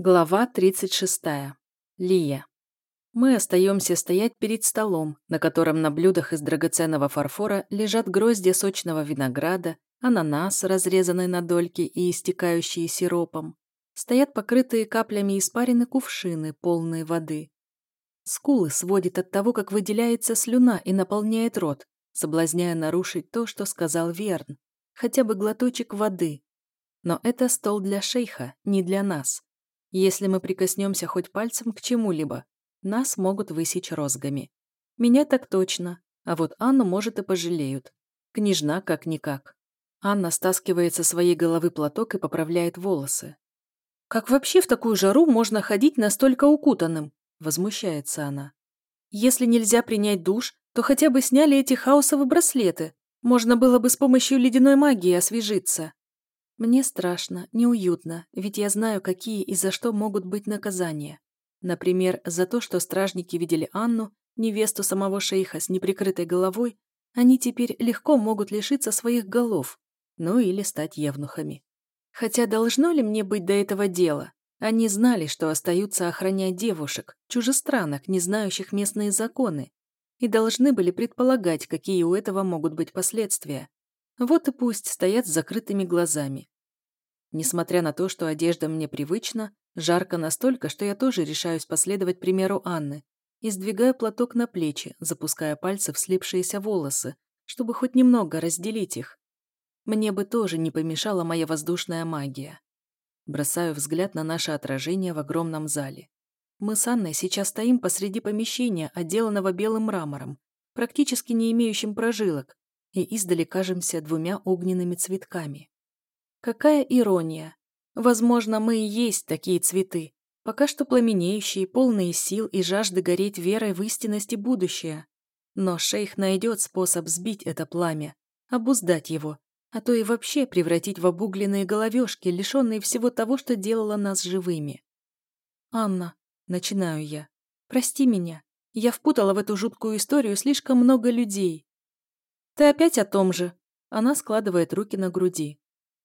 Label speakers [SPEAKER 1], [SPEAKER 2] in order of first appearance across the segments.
[SPEAKER 1] Глава 36. Лия. Мы остаемся стоять перед столом, на котором на блюдах из драгоценного фарфора лежат гроздья сочного винограда, ананас, разрезанный на дольки и истекающие сиропом. Стоят покрытые каплями испарины кувшины, полные воды. Скулы сводит от того, как выделяется слюна и наполняет рот, соблазняя нарушить то, что сказал Верн. Хотя бы глоточек воды. Но это стол для шейха, не для нас. Если мы прикоснемся хоть пальцем к чему-либо, нас могут высечь розгами. Меня так точно, а вот Анну, может, и пожалеют. Княжна как-никак. Анна стаскивает со своей головы платок и поправляет волосы. «Как вообще в такую жару можно ходить настолько укутанным?» – возмущается она. «Если нельзя принять душ, то хотя бы сняли эти хаосовые браслеты. Можно было бы с помощью ледяной магии освежиться». Мне страшно, неуютно, ведь я знаю, какие и за что могут быть наказания. Например, за то, что стражники видели Анну, невесту самого шейха с неприкрытой головой, они теперь легко могут лишиться своих голов, ну или стать евнухами. Хотя должно ли мне быть до этого дела? Они знали, что остаются охранять девушек, чужестранок, не знающих местные законы, и должны были предполагать, какие у этого могут быть последствия. Вот и пусть стоят с закрытыми глазами. Несмотря на то, что одежда мне привычна, жарко настолько, что я тоже решаюсь последовать примеру Анны и сдвигаю платок на плечи, запуская пальцы в слипшиеся волосы, чтобы хоть немного разделить их. Мне бы тоже не помешала моя воздушная магия. Бросаю взгляд на наше отражение в огромном зале. Мы с Анной сейчас стоим посреди помещения, отделанного белым мрамором, практически не имеющим прожилок, и издали кажемся двумя огненными цветками. Какая ирония! Возможно, мы и есть такие цветы, пока что пламенеющие, полные сил и жажды гореть верой в истинность и будущее. Но шейх найдет способ сбить это пламя, обуздать его, а то и вообще превратить в обугленные головешки, лишенные всего того, что делало нас живыми. «Анна», — начинаю я, — «прости меня. Я впутала в эту жуткую историю слишком много людей. «Ты опять о том же?» Она складывает руки на груди.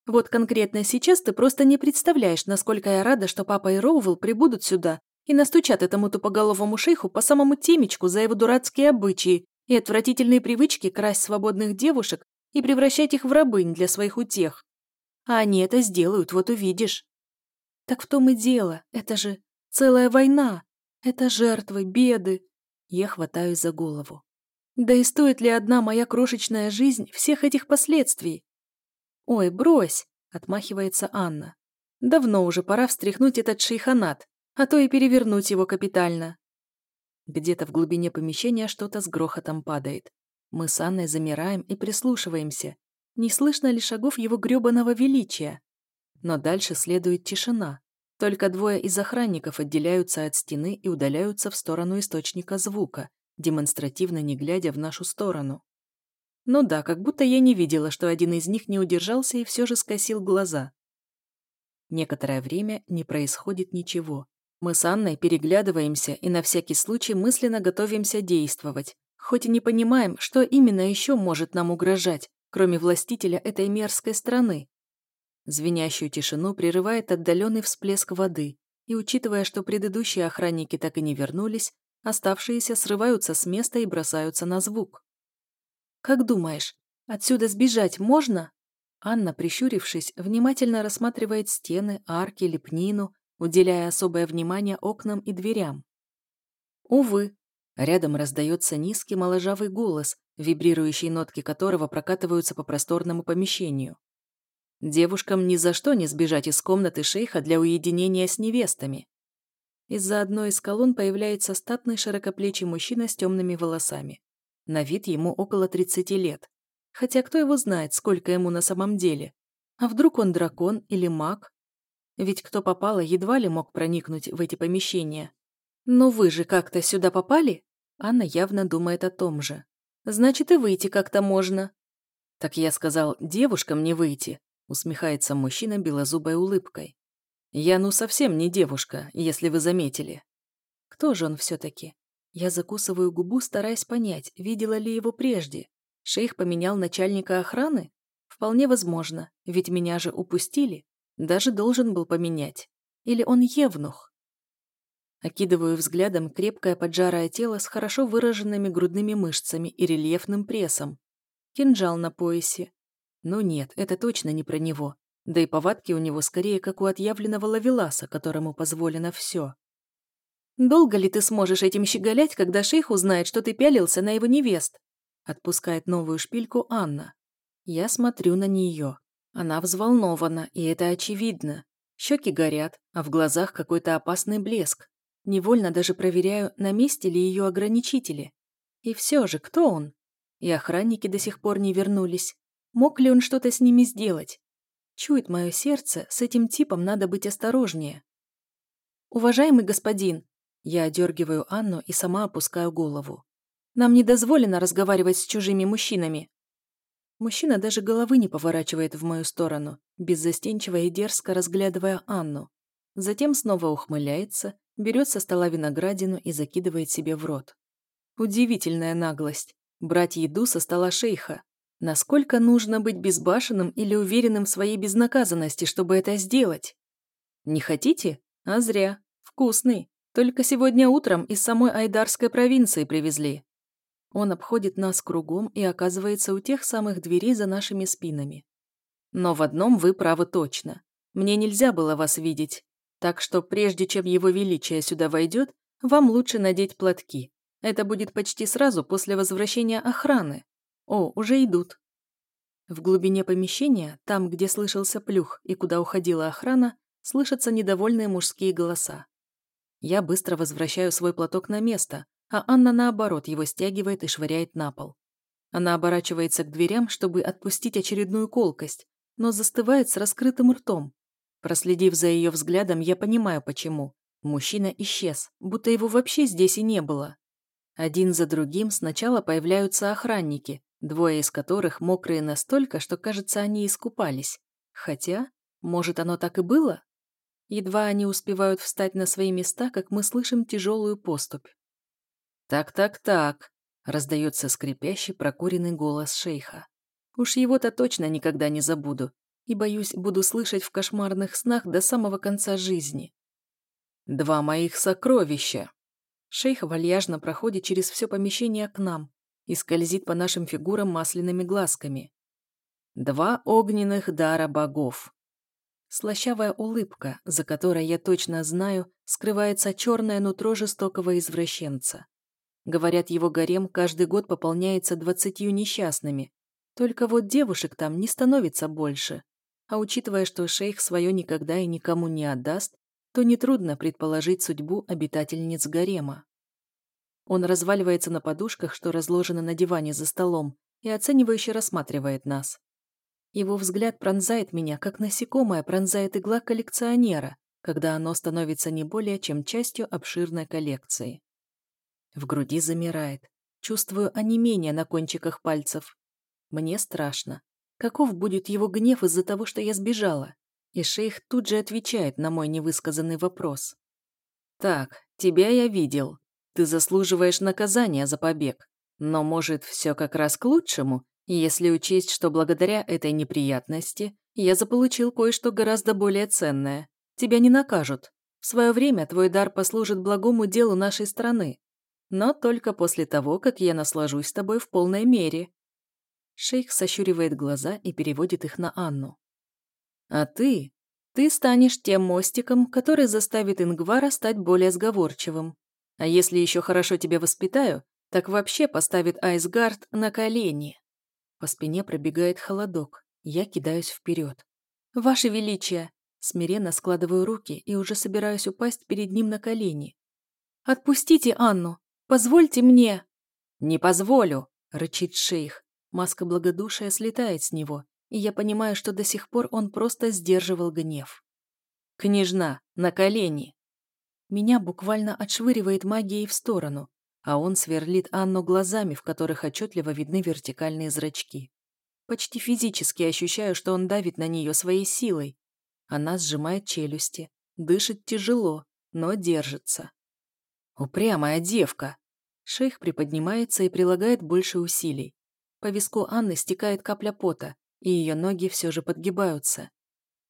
[SPEAKER 1] «Вот конкретно сейчас ты просто не представляешь, насколько я рада, что папа и Роувелл прибудут сюда и настучат этому тупоголовому шейху по самому темечку за его дурацкие обычаи и отвратительные привычки красть свободных девушек и превращать их в рабынь для своих утех. А они это сделают, вот увидишь». «Так в том и дело, это же целая война, это жертвы, беды». Я хватаюсь за голову. Да и стоит ли одна моя крошечная жизнь всех этих последствий? Ой, брось, отмахивается Анна. Давно уже пора встряхнуть этот шейханат, а то и перевернуть его капитально. Где-то в глубине помещения что-то с грохотом падает. Мы с Анной замираем и прислушиваемся. Не слышно ли шагов его грёбаного величия? Но дальше следует тишина. Только двое из охранников отделяются от стены и удаляются в сторону источника звука, демонстративно не глядя в нашу сторону. Ну да, как будто я не видела, что один из них не удержался и все же скосил глаза. Некоторое время не происходит ничего. Мы с Анной переглядываемся и на всякий случай мысленно готовимся действовать, хоть и не понимаем, что именно еще может нам угрожать, кроме властителя этой мерзкой страны. Звенящую тишину прерывает отдаленный всплеск воды, и учитывая, что предыдущие охранники так и не вернулись, Оставшиеся срываются с места и бросаются на звук. «Как думаешь, отсюда сбежать можно?» Анна, прищурившись, внимательно рассматривает стены, арки, лепнину, уделяя особое внимание окнам и дверям. Увы, рядом раздается низкий моложавый голос, вибрирующие нотки которого прокатываются по просторному помещению. Девушкам ни за что не сбежать из комнаты шейха для уединения с невестами. Из-за одной из колонн появляется статный широкоплечий мужчина с темными волосами. На вид ему около 30 лет. Хотя кто его знает, сколько ему на самом деле? А вдруг он дракон или маг? Ведь кто попало, едва ли мог проникнуть в эти помещения. Но вы же как-то сюда попали? Анна явно думает о том же. Значит, и выйти как-то можно. Так я сказал, девушкам не выйти, усмехается мужчина белозубой улыбкой. Я ну совсем не девушка, если вы заметили. Кто же он все-таки? Я закусываю губу, стараясь понять, видела ли его прежде. Шейх поменял начальника охраны? Вполне возможно, ведь меня же упустили. Даже должен был поменять. Или он евнух? Окидываю взглядом крепкое поджарое тело с хорошо выраженными грудными мышцами и рельефным прессом. Кинжал на поясе. Ну нет, это точно не про него. Да и повадки у него скорее как у отъявленного лавеласа, которому позволено все. «Долго ли ты сможешь этим щеголять, когда шейх узнает, что ты пялился на его невест?» Отпускает новую шпильку Анна. Я смотрю на нее. Она взволнована, и это очевидно. Щеки горят, а в глазах какой-то опасный блеск. Невольно даже проверяю, на месте ли ее ограничители. И все же, кто он? И охранники до сих пор не вернулись. Мог ли он что-то с ними сделать? Чует мое сердце, с этим типом надо быть осторожнее. «Уважаемый господин!» Я одергиваю Анну и сама опускаю голову. «Нам не дозволено разговаривать с чужими мужчинами». Мужчина даже головы не поворачивает в мою сторону, беззастенчиво и дерзко разглядывая Анну. Затем снова ухмыляется, берет со стола виноградину и закидывает себе в рот. Удивительная наглость. Брать еду со стола шейха. Насколько нужно быть безбашенным или уверенным в своей безнаказанности, чтобы это сделать? Не хотите? А зря. Вкусный. Только сегодня утром из самой Айдарской провинции привезли. Он обходит нас кругом и оказывается у тех самых дверей за нашими спинами. Но в одном вы правы точно. Мне нельзя было вас видеть. Так что прежде чем его величие сюда войдет, вам лучше надеть платки. Это будет почти сразу после возвращения охраны. О, уже идут. В глубине помещения, там, где слышался плюх и куда уходила охрана, слышатся недовольные мужские голоса. Я быстро возвращаю свой платок на место, а Анна, наоборот, его стягивает и швыряет на пол. Она оборачивается к дверям, чтобы отпустить очередную колкость, но застывает с раскрытым ртом. Проследив за ее взглядом, я понимаю, почему. Мужчина исчез, будто его вообще здесь и не было. Один за другим сначала появляются охранники, двое из которых мокрые настолько, что, кажется, они искупались. Хотя, может, оно так и было? Едва они успевают встать на свои места, как мы слышим тяжелую поступь. «Так-так-так», — раздается скрипящий прокуренный голос шейха. «Уж его-то точно никогда не забуду, и, боюсь, буду слышать в кошмарных снах до самого конца жизни. Два моих сокровища!» Шейх вальяжно проходит через все помещение к нам и скользит по нашим фигурам масляными глазками. Два огненных дара богов. Слащавая улыбка, за которой, я точно знаю, скрывается черное нутро жестокого извращенца. Говорят, его гарем каждый год пополняется двадцатью несчастными. Только вот девушек там не становится больше. А учитывая, что шейх свое никогда и никому не отдаст, то нетрудно предположить судьбу обитательниц гарема. Он разваливается на подушках, что разложены на диване за столом, и оценивающе рассматривает нас. Его взгляд пронзает меня, как насекомое пронзает игла коллекционера, когда оно становится не более чем частью обширной коллекции. В груди замирает. Чувствую онемение на кончиках пальцев. Мне страшно. Каков будет его гнев из-за того, что я сбежала? И шейх тут же отвечает на мой невысказанный вопрос. «Так, тебя я видел. Ты заслуживаешь наказания за побег. Но, может, все как раз к лучшему, если учесть, что благодаря этой неприятности я заполучил кое-что гораздо более ценное. Тебя не накажут. В свое время твой дар послужит благому делу нашей страны. Но только после того, как я наслажусь тобой в полной мере». Шейх сощуривает глаза и переводит их на Анну. А ты? Ты станешь тем мостиком, который заставит Ингвара стать более сговорчивым. А если еще хорошо тебя воспитаю, так вообще поставит Айсгард на колени. По спине пробегает холодок. Я кидаюсь вперед. «Ваше Величие!» Смиренно складываю руки и уже собираюсь упасть перед ним на колени. «Отпустите Анну! Позвольте мне!» «Не позволю!» — рычит шейх. Маска благодушия слетает с него, и я понимаю, что до сих пор он просто сдерживал гнев. «Княжна, на колени!» Меня буквально отшвыривает магией в сторону, а он сверлит Анну глазами, в которых отчетливо видны вертикальные зрачки. Почти физически ощущаю, что он давит на нее своей силой. Она сжимает челюсти, дышит тяжело, но держится. «Упрямая девка!» Шейх приподнимается и прилагает больше усилий. По виску Анны стекает капля пота, и ее ноги все же подгибаются.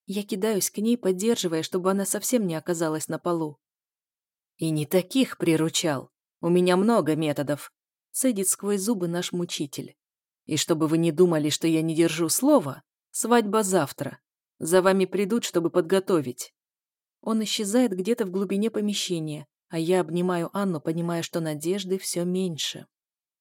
[SPEAKER 1] Я кидаюсь к ней, поддерживая, чтобы она совсем не оказалась на полу. «И не таких приручал. У меня много методов», — цедит сквозь зубы наш мучитель. «И чтобы вы не думали, что я не держу слова, свадьба завтра. За вами придут, чтобы подготовить». Он исчезает где-то в глубине помещения, а я обнимаю Анну, понимая, что надежды все меньше.